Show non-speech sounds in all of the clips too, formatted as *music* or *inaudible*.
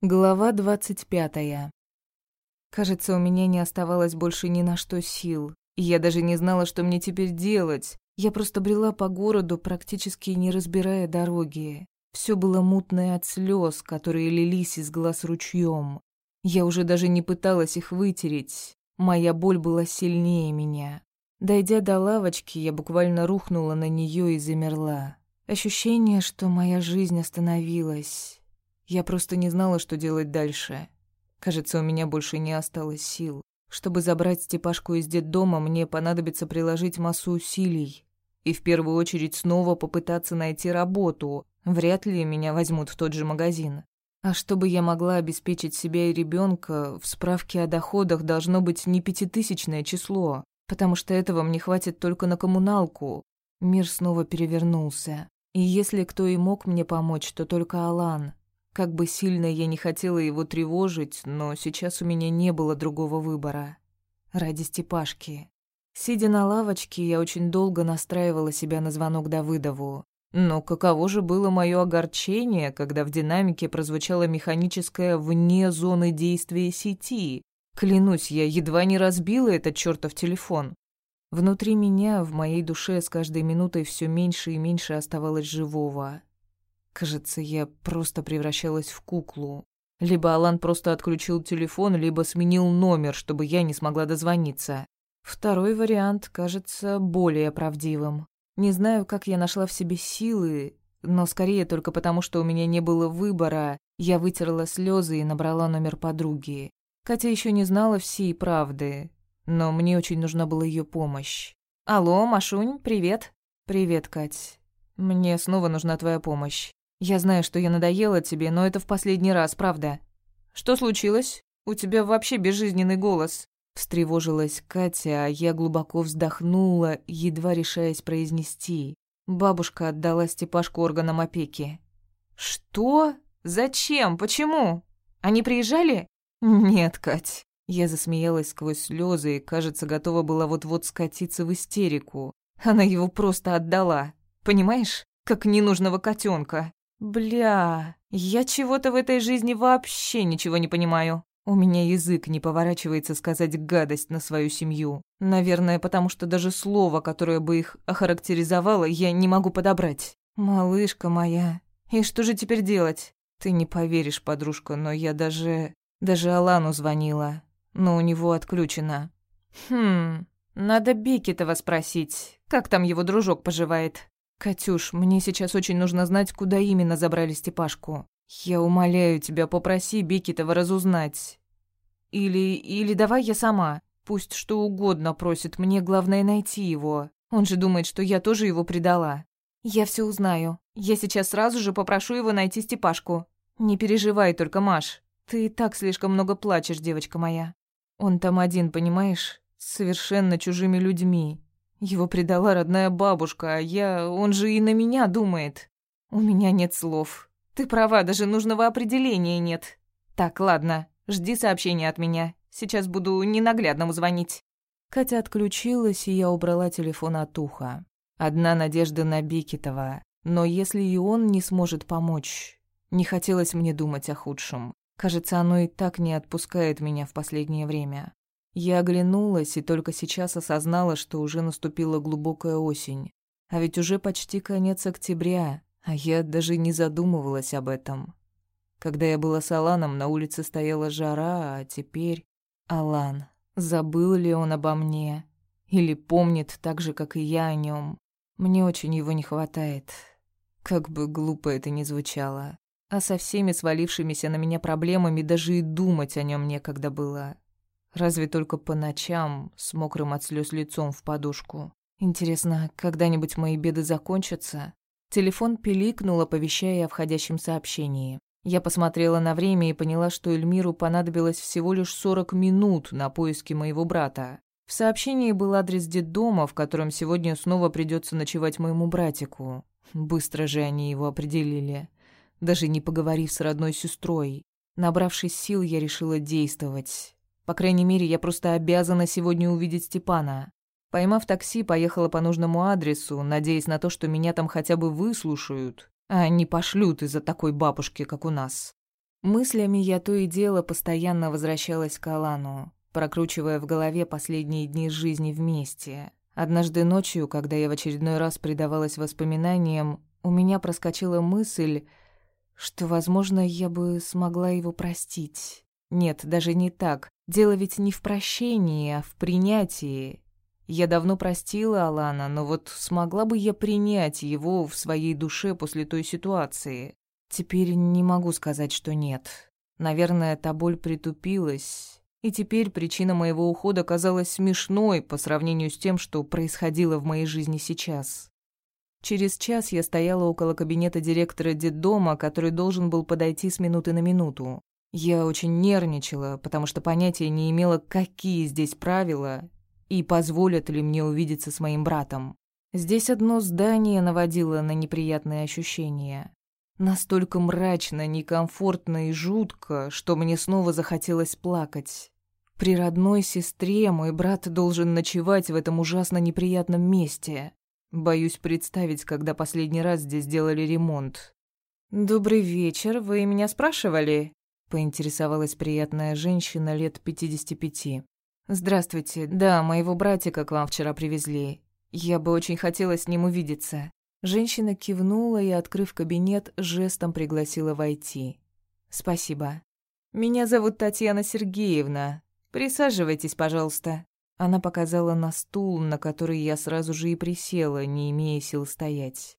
Глава двадцать пятая. Кажется, у меня не оставалось больше ни на что сил. Я даже не знала, что мне теперь делать. Я просто брела по городу, практически не разбирая дороги. Все было мутное от слез, которые лились из глаз ручьем. Я уже даже не пыталась их вытереть. Моя боль была сильнее меня. Дойдя до лавочки, я буквально рухнула на нее и замерла. Ощущение, что моя жизнь остановилась. Я просто не знала, что делать дальше. Кажется, у меня больше не осталось сил. Чтобы забрать Степашку из детдома, мне понадобится приложить массу усилий. И в первую очередь снова попытаться найти работу. Вряд ли меня возьмут в тот же магазин. А чтобы я могла обеспечить себя и ребенка, в справке о доходах должно быть не пятитысячное число, потому что этого мне хватит только на коммуналку. Мир снова перевернулся. И если кто и мог мне помочь, то только Алан. Как бы сильно я не хотела его тревожить, но сейчас у меня не было другого выбора. Ради Степашки. Сидя на лавочке, я очень долго настраивала себя на звонок Давыдову. Но каково же было мое огорчение, когда в динамике прозвучало механическое «вне зоны действия сети». Клянусь, я едва не разбила этот чертов телефон. Внутри меня, в моей душе, с каждой минутой все меньше и меньше оставалось живого. Кажется, я просто превращалась в куклу. Либо Алан просто отключил телефон, либо сменил номер, чтобы я не смогла дозвониться. Второй вариант кажется более правдивым. Не знаю, как я нашла в себе силы, но скорее только потому, что у меня не было выбора, я вытерла слезы и набрала номер подруги. Катя еще не знала всей правды, но мне очень нужна была ее помощь. «Алло, Машунь, привет». «Привет, Кать. Мне снова нужна твоя помощь. Я знаю, что я надоела тебе, но это в последний раз, правда. Что случилось? У тебя вообще безжизненный голос. Встревожилась Катя, а я глубоко вздохнула, едва решаясь произнести. Бабушка отдала Степашку органам опеки. «Что? Зачем? Почему? Они приезжали?» «Нет, Кать». Я засмеялась сквозь слезы и, кажется, готова была вот-вот скатиться в истерику. Она его просто отдала. Понимаешь? Как ненужного котенка. Бля, я чего-то в этой жизни вообще ничего не понимаю. У меня язык не поворачивается сказать гадость на свою семью. Наверное, потому что даже слово, которое бы их охарактеризовало, я не могу подобрать. Малышка моя, и что же теперь делать? Ты не поверишь, подружка, но я даже... Даже Алану звонила, но у него отключено. Хм, надо Бекетова спросить, как там его дружок поживает. «Катюш, мне сейчас очень нужно знать, куда именно забрали Степашку. Я умоляю тебя, попроси Бекетова разузнать. Или... или давай я сама. Пусть что угодно просит, мне главное найти его. Он же думает, что я тоже его предала. Я все узнаю. Я сейчас сразу же попрошу его найти Степашку. Не переживай только, Маш. Ты и так слишком много плачешь, девочка моя. Он там один, понимаешь? С совершенно чужими людьми. Его предала родная бабушка, а я... Он же и на меня думает. У меня нет слов. Ты права, даже нужного определения нет. Так, ладно, жди сообщения от меня. Сейчас буду ненаглядному звонить». Катя отключилась, и я убрала телефон от уха. Одна надежда на Бикетова. Но если и он не сможет помочь... Не хотелось мне думать о худшем. Кажется, оно и так не отпускает меня в последнее время. Я оглянулась и только сейчас осознала, что уже наступила глубокая осень. А ведь уже почти конец октября, а я даже не задумывалась об этом. Когда я была с Аланом, на улице стояла жара, а теперь... Алан, забыл ли он обо мне? Или помнит так же, как и я о нем? Мне очень его не хватает. Как бы глупо это ни звучало. А со всеми свалившимися на меня проблемами даже и думать о нем некогда было. Разве только по ночам, с мокрым от слез лицом в подушку. Интересно, когда-нибудь мои беды закончатся? Телефон пиликнул, оповещая о входящем сообщении. Я посмотрела на время и поняла, что Эльмиру понадобилось всего лишь 40 минут на поиски моего брата. В сообщении был адрес детдома, в котором сегодня снова придется ночевать моему братику. Быстро же они его определили. Даже не поговорив с родной сестрой. Набравшись сил, я решила действовать. По крайней мере, я просто обязана сегодня увидеть Степана. Поймав такси, поехала по нужному адресу, надеясь на то, что меня там хотя бы выслушают, а не пошлют из-за такой бабушки, как у нас. Мыслями я то и дело постоянно возвращалась к Алану, прокручивая в голове последние дни жизни вместе. Однажды ночью, когда я в очередной раз предавалась воспоминаниям, у меня проскочила мысль, что, возможно, я бы смогла его простить. Нет, даже не так. Дело ведь не в прощении, а в принятии. Я давно простила Алана, но вот смогла бы я принять его в своей душе после той ситуации? Теперь не могу сказать, что нет. Наверное, та боль притупилась, и теперь причина моего ухода казалась смешной по сравнению с тем, что происходило в моей жизни сейчас. Через час я стояла около кабинета директора детдома, который должен был подойти с минуты на минуту. Я очень нервничала, потому что понятия не имела, какие здесь правила и позволят ли мне увидеться с моим братом. Здесь одно здание наводило на неприятные ощущения. Настолько мрачно, некомфортно и жутко, что мне снова захотелось плакать. При родной сестре мой брат должен ночевать в этом ужасно неприятном месте. Боюсь представить, когда последний раз здесь делали ремонт. «Добрый вечер, вы меня спрашивали?» — поинтересовалась приятная женщина лет пятидесяти пяти. «Здравствуйте. Да, моего братика к вам вчера привезли. Я бы очень хотела с ним увидеться». Женщина кивнула и, открыв кабинет, жестом пригласила войти. «Спасибо. Меня зовут Татьяна Сергеевна. Присаживайтесь, пожалуйста». Она показала на стул, на который я сразу же и присела, не имея сил стоять.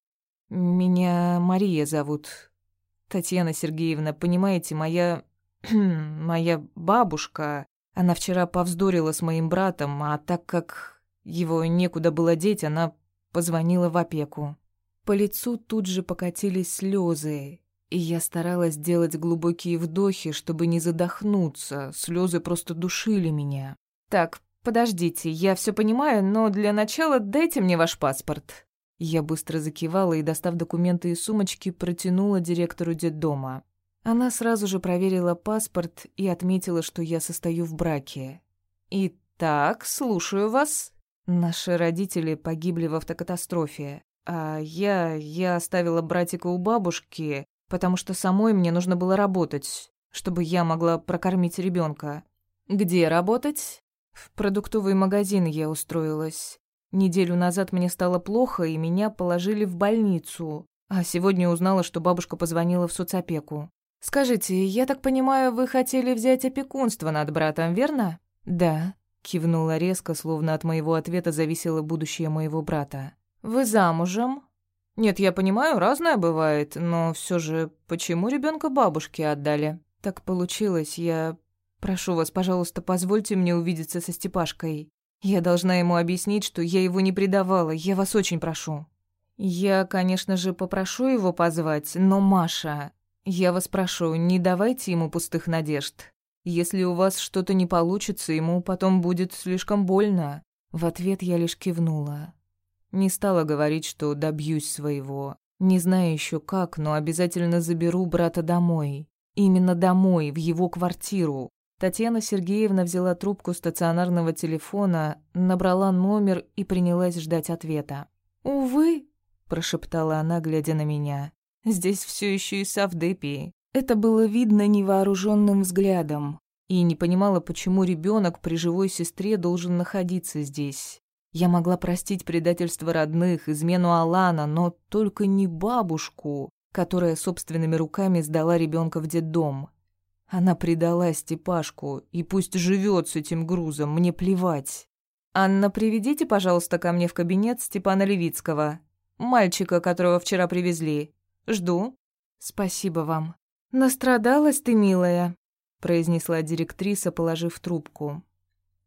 «Меня Мария зовут. Татьяна Сергеевна, понимаете, моя... *clears throat* моя бабушка...» Она вчера повздорила с моим братом, а так как его некуда было деть, она позвонила в опеку. По лицу тут же покатились слезы, и я старалась делать глубокие вдохи, чтобы не задохнуться. Слезы просто душили меня. «Так, подождите, я все понимаю, но для начала дайте мне ваш паспорт». Я быстро закивала и, достав документы из сумочки, протянула директору детдома. Она сразу же проверила паспорт и отметила, что я состою в браке. «Итак, слушаю вас». Наши родители погибли в автокатастрофе, а я... я оставила братика у бабушки, потому что самой мне нужно было работать, чтобы я могла прокормить ребенка. Где работать? В продуктовый магазин я устроилась. Неделю назад мне стало плохо, и меня положили в больницу. А сегодня узнала, что бабушка позвонила в соцопеку. «Скажите, я так понимаю, вы хотели взять опекунство над братом, верно?» «Да», — кивнула резко, словно от моего ответа зависело будущее моего брата. «Вы замужем?» «Нет, я понимаю, разное бывает, но все же, почему ребенка бабушке отдали?» «Так получилось, я... Прошу вас, пожалуйста, позвольте мне увидеться со Степашкой. Я должна ему объяснить, что я его не предавала, я вас очень прошу». «Я, конечно же, попрошу его позвать, но Маша, я вас прошу, не давайте ему пустых надежд. Если у вас что-то не получится, ему потом будет слишком больно. В ответ я лишь кивнула. Не стала говорить, что добьюсь своего. Не знаю еще как, но обязательно заберу брата домой. Именно домой, в его квартиру. Татьяна Сергеевна взяла трубку стационарного телефона, набрала номер и принялась ждать ответа. «Увы», – прошептала она, глядя на меня. Здесь все еще и Савдепии. Это было видно невооруженным взглядом. И не понимала, почему ребенок при живой сестре должен находиться здесь. Я могла простить предательство родных, измену Алана, но только не бабушку, которая собственными руками сдала ребенка в детдом. Она предала Степашку, и пусть живет с этим грузом, мне плевать. «Анна, приведите, пожалуйста, ко мне в кабинет Степана Левицкого, мальчика, которого вчера привезли. Жду. Спасибо вам. Настрадалась ты, милая, произнесла директриса, положив трубку.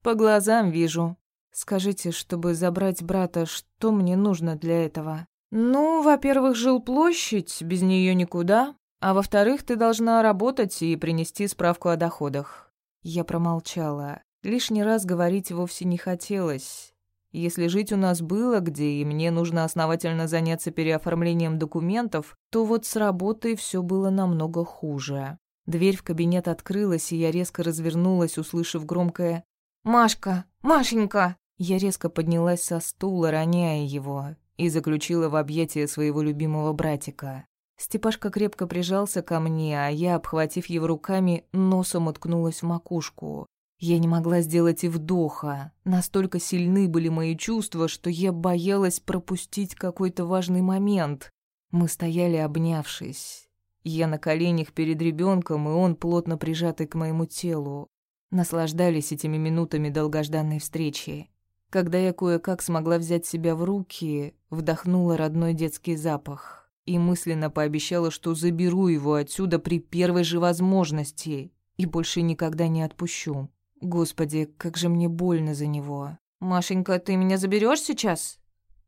По глазам вижу. Скажите, чтобы забрать брата, что мне нужно для этого? Ну, во-первых, жилплощадь, без нее никуда. А во-вторых, ты должна работать и принести справку о доходах. Я промолчала. Лишний раз говорить вовсе не хотелось. Если жить у нас было где, и мне нужно основательно заняться переоформлением документов, то вот с работой все было намного хуже. Дверь в кабинет открылась, и я резко развернулась, услышав громкое «Машка! Машенька!». Я резко поднялась со стула, роняя его, и заключила в объятия своего любимого братика. Степашка крепко прижался ко мне, а я, обхватив его руками, носом уткнулась в макушку. Я не могла сделать и вдоха. Настолько сильны были мои чувства, что я боялась пропустить какой-то важный момент. Мы стояли обнявшись. Я на коленях перед ребенком, и он плотно прижатый к моему телу. Наслаждались этими минутами долгожданной встречи. Когда я кое-как смогла взять себя в руки, вдохнула родной детский запах и мысленно пообещала, что заберу его отсюда при первой же возможности и больше никогда не отпущу. Господи, как же мне больно за него. «Машенька, ты меня заберешь сейчас?»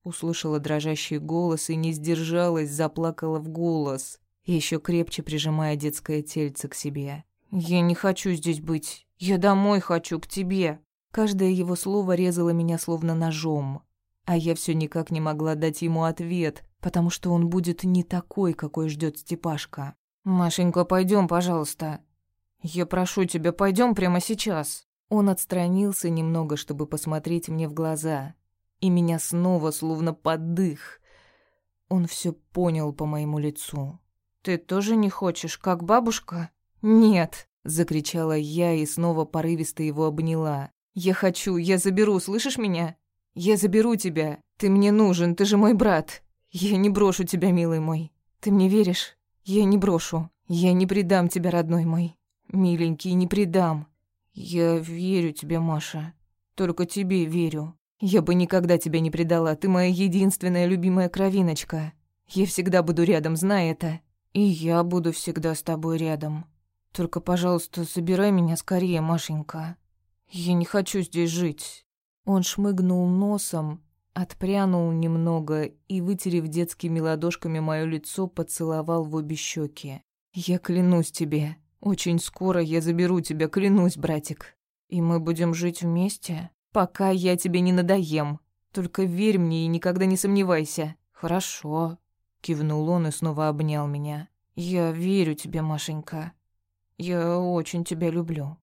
Услышала дрожащий голос и не сдержалась, заплакала в голос, еще крепче прижимая детское тельце к себе. «Я не хочу здесь быть. Я домой хочу, к тебе». Каждое его слово резало меня словно ножом, а я все никак не могла дать ему ответ, потому что он будет не такой, какой ждет Степашка. «Машенька, пойдем, пожалуйста. Я прошу тебя, пойдем прямо сейчас». Он отстранился немного, чтобы посмотреть мне в глаза, и меня снова словно поддых. Он все понял по моему лицу. «Ты тоже не хочешь, как бабушка?» «Нет!» — закричала я и снова порывисто его обняла. «Я хочу, я заберу, слышишь меня? Я заберу тебя. Ты мне нужен, ты же мой брат. Я не брошу тебя, милый мой. Ты мне веришь? Я не брошу. Я не предам тебя, родной мой. Миленький, не предам. Я верю тебе, Маша. Только тебе верю. Я бы никогда тебя не предала. Ты моя единственная любимая кровиночка. Я всегда буду рядом, знай это. И я буду всегда с тобой рядом. Только, пожалуйста, забирай меня скорее, Машенька. Я не хочу здесь жить. Он шмыгнул носом, Отпрянул немного и, вытерев детскими ладошками моё лицо, поцеловал в обе щеки. «Я клянусь тебе, очень скоро я заберу тебя, клянусь, братик. И мы будем жить вместе, пока я тебе не надоем. Только верь мне и никогда не сомневайся». «Хорошо», — кивнул он и снова обнял меня. «Я верю тебе, Машенька. Я очень тебя люблю».